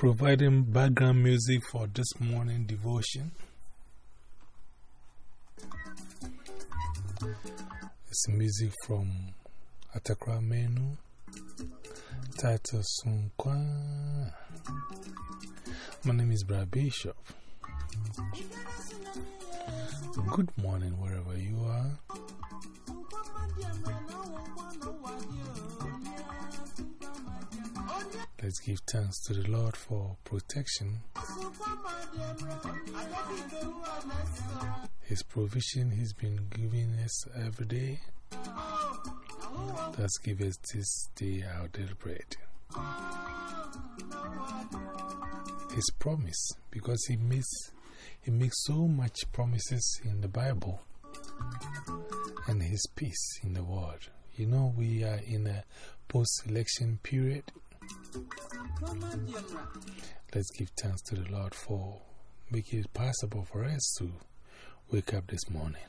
providing background music for this morning devotion. It's music from Atakra Menu, titled Sunkwa. My name is Brad Bishop. Good morning, wherever you are. Let's give thanks to the Lord for protection. His provision He's been giving us every day. Let's give us this day our daily bread. His promise, because He makes, he makes so much promises in the Bible and His peace in the world. You know, we are in a post election period. Let's give thanks to the Lord for making it possible for us to wake up this morning.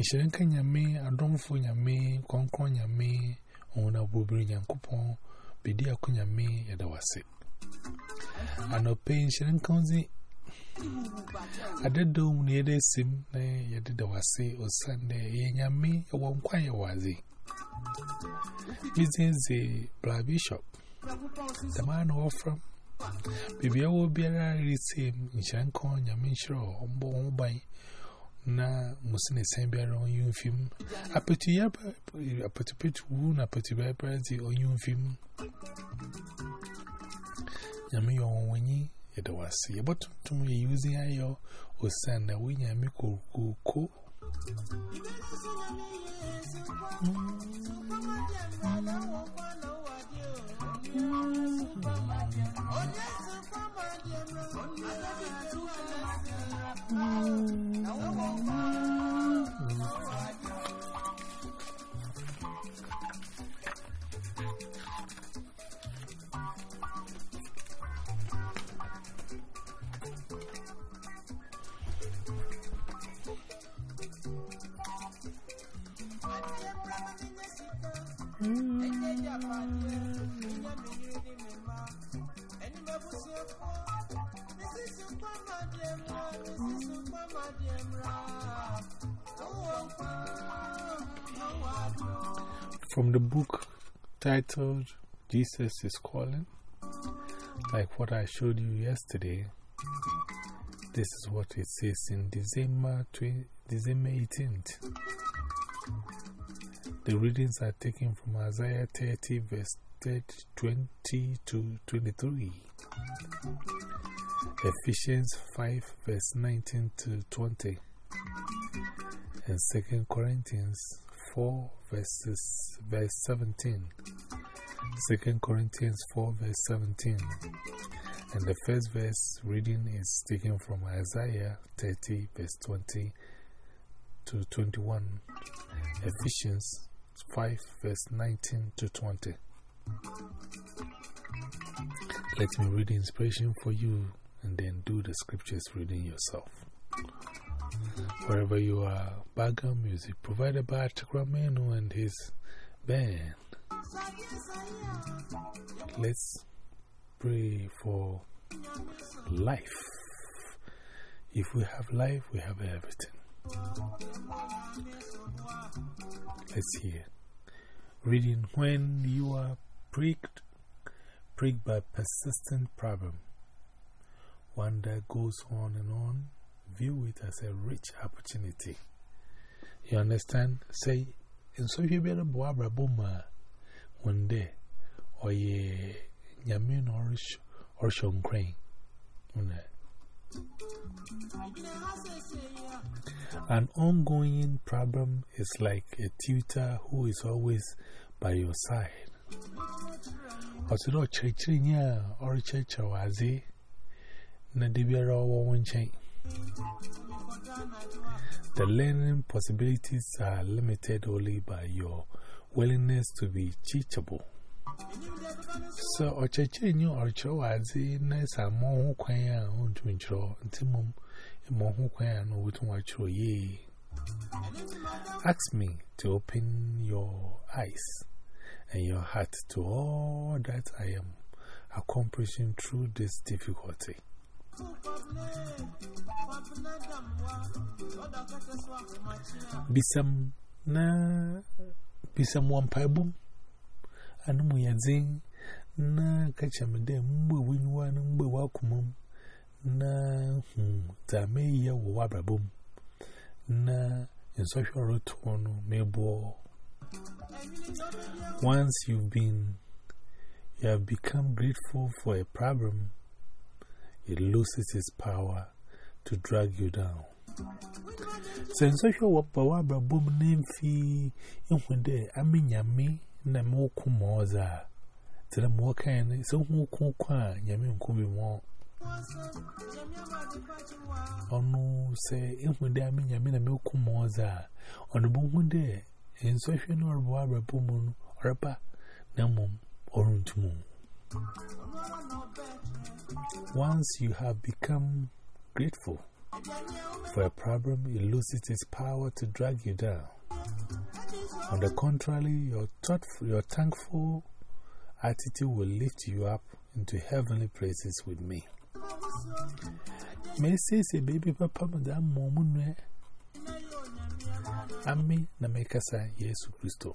Ishirenka nyame, adonfo nyame, konkon nyame, ona bubiri nyankupon, bidi ako nyame, yadawase. Anope ishirenka ozi, adedo uniyede sim, ne yadawase, osande, ye nyame, yawa yawazi. Mrs. Bra Bishop, the man who from Baby, I will be a very same in Shanko, Yaminshaw, Ombo, by na Musine Sambia on you. A petty yap, a petty pet wound, a petty vibrancy on you film. Yami on Winnie, it was see about to me using I or send a winner, Miko, Coco. Mm -hmm. From the book titled Jesus is Calling, like what I showed you yesterday, this is what it says in December, December 18th. The readings are taken from Isaiah 30, verse 20 to 23, Ephesians 5, verse 19 to 20, and 2 Corinthians 4, verses, verse 17. 2 Corinthians 4, verse 17. And the first verse reading is taken from Isaiah 30, verse 20 to 21. Ephesians 5, verse 19 to 20. Let me read the inspiration for you and then do the scriptures reading yourself. Wherever you are, background music provided by Chakrameno and his band. Let's pray for life. If we have life, we have everything. Let's hear. Reading When you are pricked, pricked by persistent problem, one that goes on and on, view it as a rich opportunity. You understand? Say, and so you better boabra one day, or ye yamin orish or shon crane. An ongoing problem is like a tutor who is always by your side. Ọtụtụ ọchịrịchịrị nye ọrịchịrịchịrị wazi na. The learning possibilities are limited only by your willingness to be teachable. So, ọchịchịrị nye ọrịchịrị wazi na nchịrị ntị mụ mmọnwụ kwan ya na otu nwachịrị ye. Ask me to open your eyes and your heart to all that I am accomplishing through this difficulty. Bisam na Bisam one pibum, and Muyazing na Kachamade, Mbu Winwan, Mbu Wakumum, na Zame ya Wababum, na in social rotono, Mabo. Once you've been, you have become grateful for a problem, it loses its power to drag you down. Social work, Bawabra boom name fee, in when they, I mean, Yami, na kumoza. Tell so who could more. Say, in when they, I mean, Yami, na kumoza. On boom one day, boom. Once you have become grateful for a problem, it loses its power to drag you down. On the contrary, your, thoughtful, your thankful attitude will lift you up into heavenly places with me. May say, say, baby, papa, madam, momun, Ami na mekasa Yesu Kristo.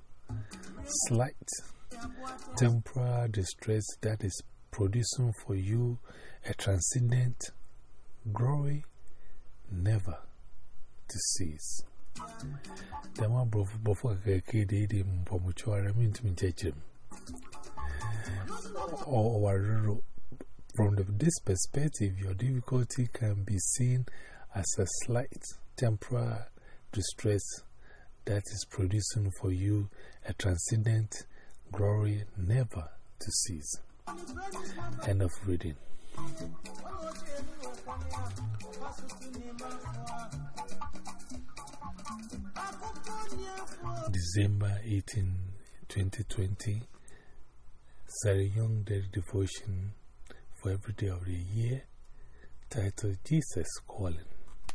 slight, temporal distress that is producing for you a transcendent glory never to cease. The before to. Or from this perspective, your difficulty can be seen as a slight temporal distress that is producing for you a transcendent glory never to cease. End of reading. December 18, 2020, Sarah Young Daily Devotion for every day of the year, titled Jesus Calling.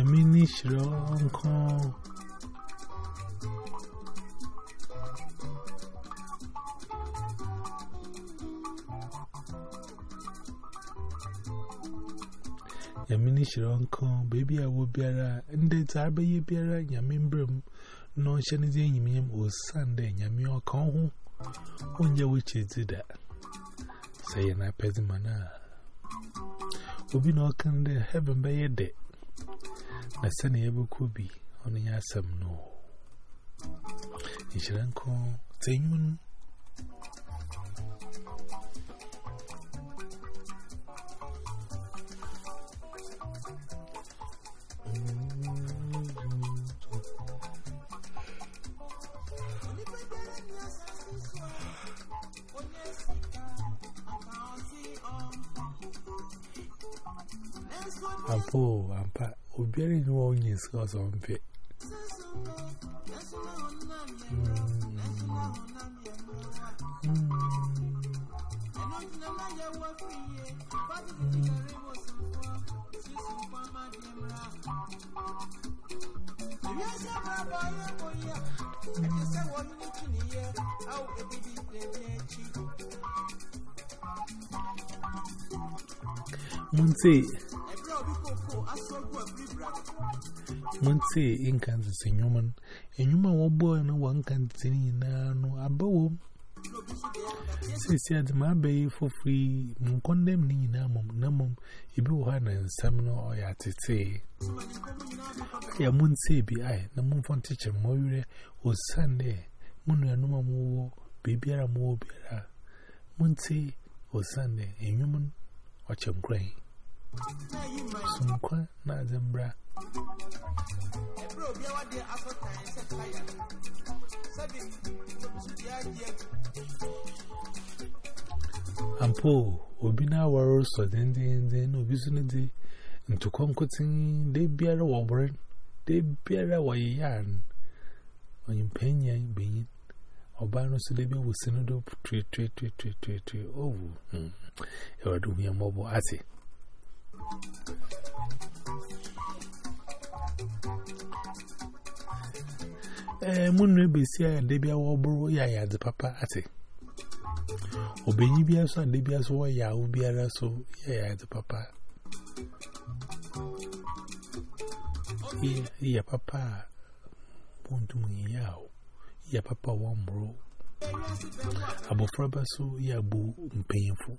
Yamini Shronko. Yamini Shronko, baby, I will be a and it's our baby bearer, Yamimbrum. No, Shanizi, Yamiam, or Sunday, Yamio Conho. When you which is that? Say, and I pay the manna. Will be no can the heaven by a day. Na sani ebe kubi onu ya asam no ishiranko tenyun Ampo, obiara. Monte in Kansas in human, and you know, boy, and one can see now. Above, says my bay for free, condemn me now, mum, if you had a seminar or at it say. Ya Monte be I, the moon for teacher Moire was Sunday, Moon and no more, baby, a more beer. Monte was Sunday, a human, watch him crying. Some qua, not them bra. Ampo, Obina were so then, then, then, obviously, into conquering, they bear a wobbling, they bear a way yarn. On your penny being, Obano Sidibe was Senator, tree, tree, tree, tree, tree, tree, oh, you are doing a mobile attic. Eh, Munre Bessia, Debia Wobro, ya the papa ate. Obey be as a Debia's way, ya will be a so, ya the papa. Ya papa won't do me yaw. Ya papa one bro. Abo fraba so, ya boo painful.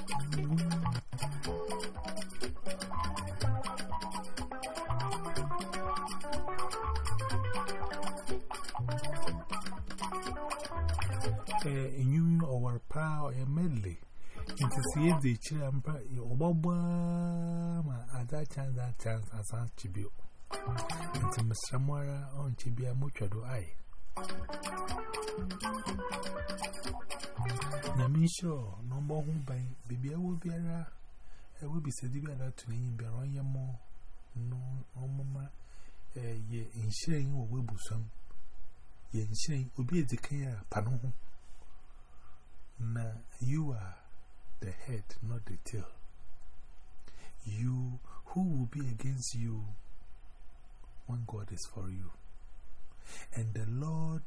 It is here the chilampa, your Obama at that chance, that chance as a chibu. It's a Mr. Mora on Chibia Mucha do I. Namisho, no more home by Bibia will be a. I will be said to be allowed to name Baronia more. No, oh, mamma, ye in sharing or will be some. Ye in sharing will be a decay, Pano. Na, you are the head, not the tail. You, who will be against you when God is for you? And the Lord,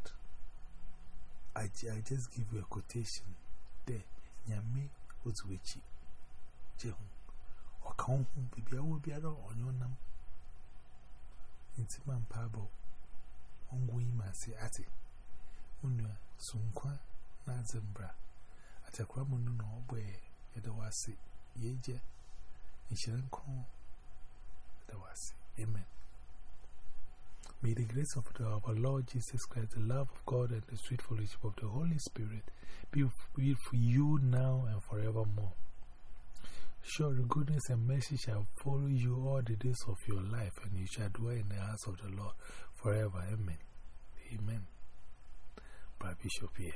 I, I just give you a quotation there. Nyame Ozuechi. Jehun. Okaun, baby, I will be at all on Pabo. Ongoing Masi Ati. Unya Sunkwa Nazembra. Atakramu no boy, Yeje, Nishankon, Dawasi. Amen. May the grace of the, our Lord Jesus Christ, the love of God, and the sweet fellowship of the Holy Spirit be with you now and forevermore. Surely goodness and mercy shall follow you all the days of your life, and you shall dwell in the house of the Lord forever. Amen. Amen. By Bishop here.